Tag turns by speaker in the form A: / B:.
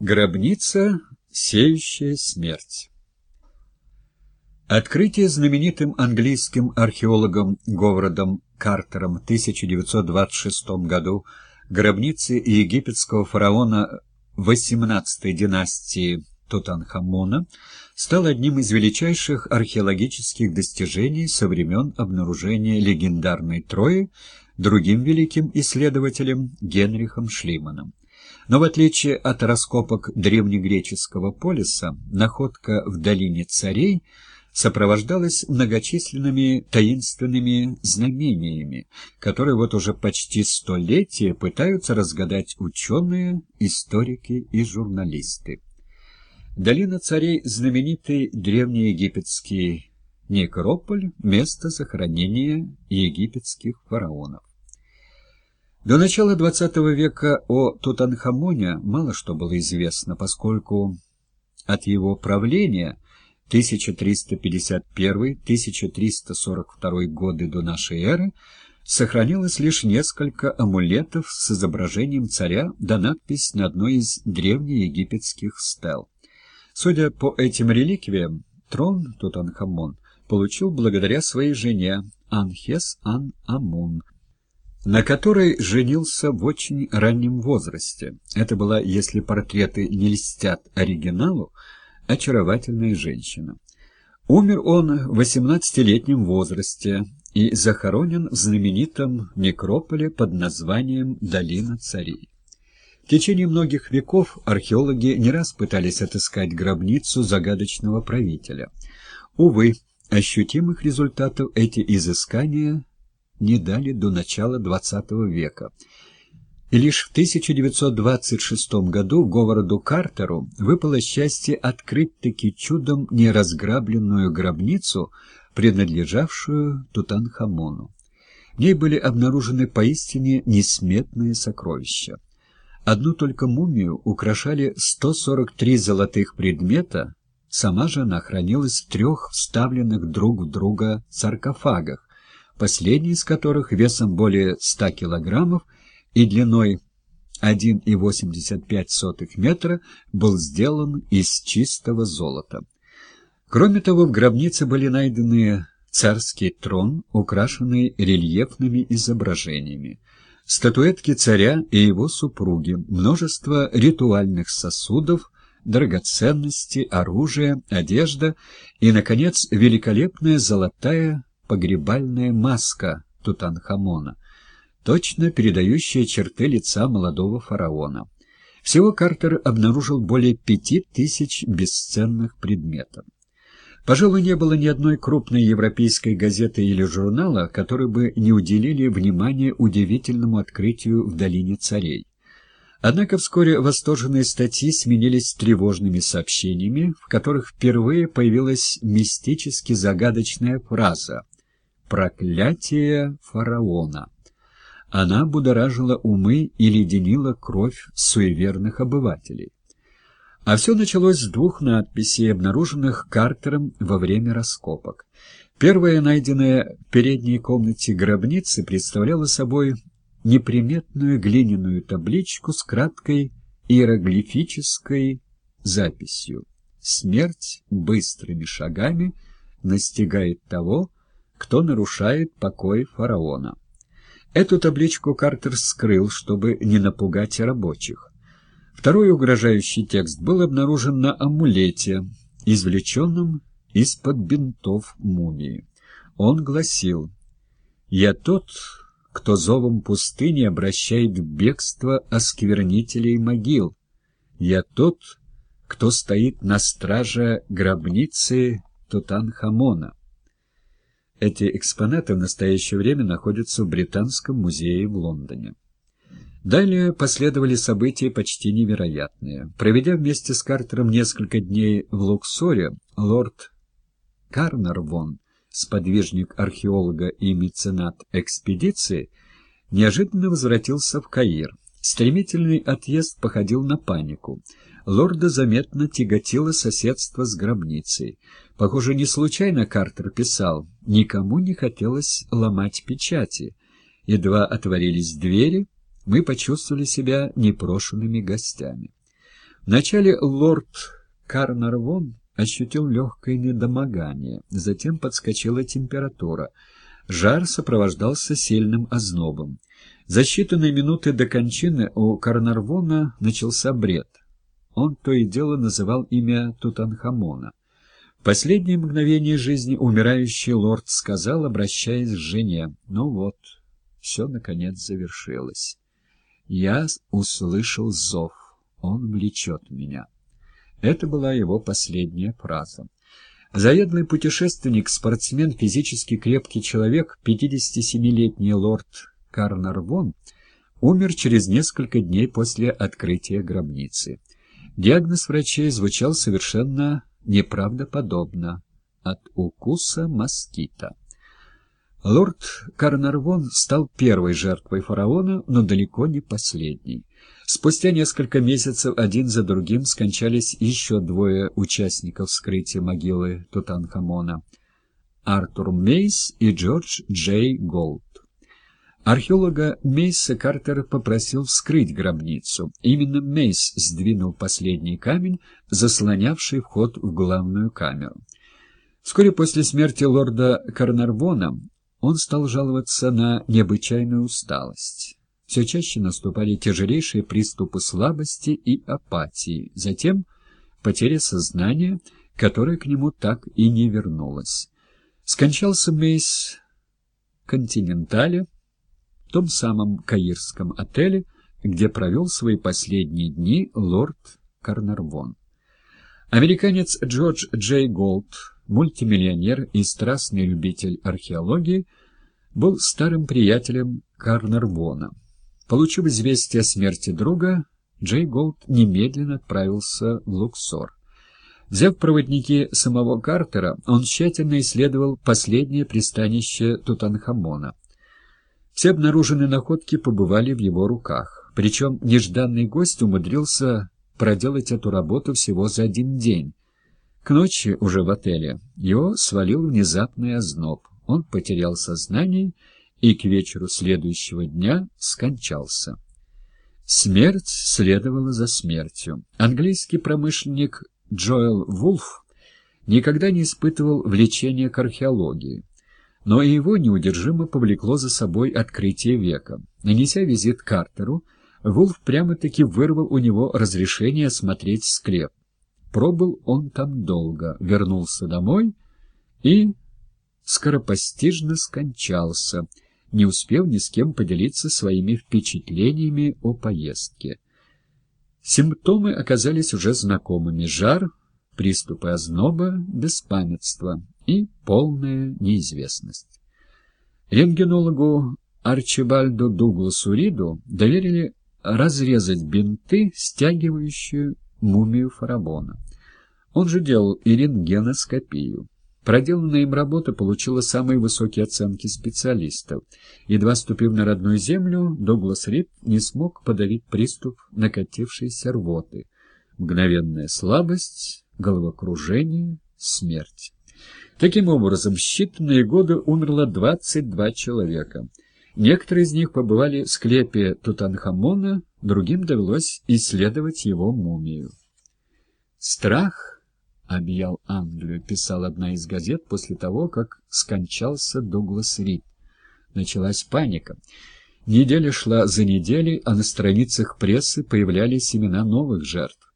A: Гробница, сеющая смерть. Открытие знаменитым английским археологом Говардом Картером в 1926 году гробницы египетского фараона XVIII династии Тутанхамона стало одним из величайших археологических достижений со времен обнаружения легендарной Трои другим великим исследователем Генрихом Шлиманом. Но в отличие от раскопок древнегреческого полиса, находка в долине царей сопровождалась многочисленными таинственными знамениями, которые вот уже почти столетия пытаются разгадать ученые, историки и журналисты. Долина царей – знаменитый древнеегипетский некрополь, место захоронения египетских фараонов. До начала XX века о Тутанхамоне мало что было известно, поскольку от его правления 1351-1342 годы до нашей эры сохранилось лишь несколько амулетов с изображением царя да надпись на одной из древнеегипетских стел. Судя по этим реликвиям, трон Тутанхамон получил благодаря своей жене Анхес-Ан-Амун, на которой женился в очень раннем возрасте. Это была, если портреты не льстят оригиналу, очаровательная женщина. Умер он в 18-летнем возрасте и захоронен в знаменитом некрополе под названием «Долина царей». В течение многих веков археологи не раз пытались отыскать гробницу загадочного правителя. Увы, ощутимых результатов эти изыскания не дали до начала XX века. И лишь в 1926 году Говарду Картеру выпало счастье открыть-таки чудом неразграбленную гробницу, принадлежавшую Тутанхамону. В ней были обнаружены поистине несметные сокровища. Одну только мумию украшали 143 золотых предмета, сама же она хранилась в трех вставленных друг в друга саркофагах, последний из которых весом более 100 килограммов и длиной 1,85 метра был сделан из чистого золота. Кроме того, в гробнице были найдены царский трон, украшенный рельефными изображениями, статуэтки царя и его супруги, множество ритуальных сосудов, драгоценности, оружие, одежда и, наконец, великолепная золотая погребальная маска Тутанхамона, точно передающая черты лица молодого фараона. Всего Картер обнаружил более пяти тысяч бесценных предметов. Пожалуй, не было ни одной крупной европейской газеты или журнала, которые бы не уделили внимания удивительному открытию в Долине Царей. Однако вскоре восторженные статьи сменились тревожными сообщениями, в которых впервые появилась мистически загадочная фраза проклятие фараона. Она будоражила умы и леденила кровь суеверных обывателей. А все началось с двух надписей, обнаруженных Картером во время раскопок. Первая, найденная в передней комнате гробницы, представляла собой неприметную глиняную табличку с краткой иероглифической записью «Смерть быстрыми шагами настигает того, кто нарушает покой фараона. Эту табличку Картер скрыл, чтобы не напугать рабочих. Второй угрожающий текст был обнаружен на амулете, извлеченном из-под бинтов мумии. Он гласил «Я тот, кто зовом пустыни обращает бегство осквернителей могил. Я тот, кто стоит на страже гробницы Тутанхамона». Эти экспонаты в настоящее время находятся в Британском музее в Лондоне. Далее последовали события почти невероятные. Проведя вместе с Картером несколько дней в Луксоре, лорд Карнарвон, сподвижник археолога и меценат экспедиции, неожиданно возвратился в Каир. Стремительный отъезд походил на панику. Лорда заметно тяготило соседство с гробницей. Похоже, не случайно Картер писал «Никому не хотелось ломать печати». Едва отворились двери, мы почувствовали себя непрошенными гостями. Вначале лорд Карнарвон ощутил легкое недомогание, затем подскочила температура. Жар сопровождался сильным ознобом. За считанные минуты до кончины у Карнарвона начался бред. Он то и дело называл имя Тутанхамона. В последние мгновения жизни умирающий лорд сказал, обращаясь к жене, «Ну вот, все, наконец, завершилось. Я услышал зов, он влечет меня». Это была его последняя фраза. Заедлый путешественник, спортсмен, физически крепкий человек, 57-летний лорд Карнарвон, умер через несколько дней после открытия гробницы. Диагноз врачей звучал совершенно неправдоподобно — от укуса москита. Лорд Карнарвон стал первой жертвой фараона, но далеко не последней. Спустя несколько месяцев один за другим скончались еще двое участников вскрытия могилы Тутанхамона — Артур Мейс и Джордж Джей Голд. Археолога Мейса Картер попросил вскрыть гробницу. Именно Мейс сдвинул последний камень, заслонявший вход в главную камеру. Вскоре после смерти лорда Карнарвона он стал жаловаться на необычайную усталость. Все чаще наступали тяжелейшие приступы слабости и апатии, затем потеря сознания, которая к нему так и не вернулась. Скончался Мейс в «Континентале», том самом каирском отеле, где провел свои последние дни лорд Карнарвон. Американец Джордж Джей Голд, мультимиллионер и страстный любитель археологии, был старым приятелем Карнарвона. Получив известие о смерти друга, Джей Голд немедленно отправился в Луксор. Взяв в проводники самого Картера, он тщательно исследовал последнее пристанище Тутанхамона. Все обнаруженные находки побывали в его руках. Причем нежданный гость умудрился проделать эту работу всего за один день. К ночи уже в отеле его свалил внезапный озноб. Он потерял сознание и к вечеру следующего дня скончался. Смерть следовала за смертью. Английский промышленник Джоэл Вулф никогда не испытывал влечения к археологии, но и его неудержимо повлекло за собой открытие века. Нанеся визит Картеру, Вулф прямо-таки вырвал у него разрешение осмотреть склеп. Пробыл он там долго, вернулся домой и скоропостижно скончался — не успев ни с кем поделиться своими впечатлениями о поездке. Симптомы оказались уже знакомыми — жар, приступы озноба, беспамятство и полная неизвестность. Рентгенологу Арчибальду Дугласу Риду доверили разрезать бинты, стягивающие мумию фарабона. Он же делал и рентгеноскопию. Проделанная им работа получила самые высокие оценки специалистов. Едва ступив на родную землю, Дуглас Рид не смог подавить приступ накатившейся рвоты. Мгновенная слабость, головокружение, смерть. Таким образом, в считанные годы умерло 22 человека. Некоторые из них побывали в склепе Тутанхамона, другим довелось исследовать его мумию. Страх объял Англию, писал одна из газет после того, как скончался Дуглас Рид. Началась паника. Неделя шла за неделей, а на страницах прессы появлялись имена новых жертв.